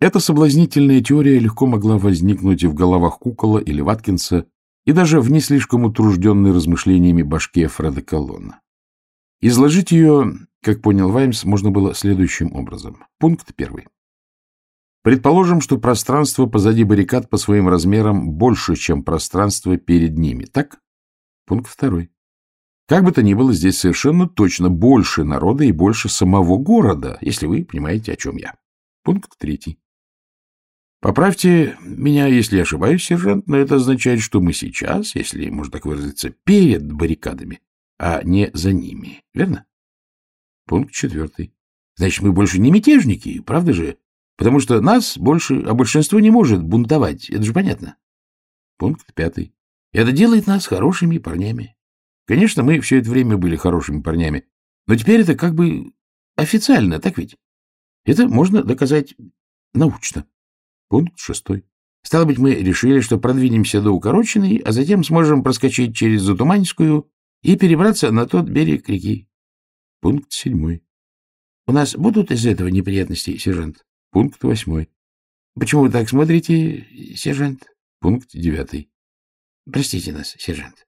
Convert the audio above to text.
Эта соблазнительная теория легко могла возникнуть и в головах Кукола или Ваткинса, и даже в не слишком утружденной размышлениями башке Фреда Коллона. Изложить ее, как понял Ваймс, можно было следующим образом. Пункт первый. Предположим, что пространство позади баррикад по своим размерам больше, чем пространство перед ними, так? Пункт второй. Как бы то ни было, здесь совершенно точно больше народа и больше самого города, если вы понимаете, о чем я. Пункт третий. Поправьте меня, если я ошибаюсь, сержант, но это означает, что мы сейчас, если можно так выразиться, перед баррикадами, а не за ними. Верно? Пункт четвертый. Значит, мы больше не мятежники, правда же? Потому что нас больше, а большинство не может бунтовать. Это же понятно. Пункт пятый. Это делает нас хорошими парнями. Конечно, мы все это время были хорошими парнями, но теперь это как бы официально, так ведь? Это можно доказать научно. Пункт шестой. Стало быть, мы решили, что продвинемся до укороченной, а затем сможем проскочить через Затуманскую и перебраться на тот берег реки. Пункт седьмой. У нас будут из этого неприятности, сержант? Пункт восьмой. Почему вы так смотрите, сержант? Пункт девятый. Простите нас, сержант.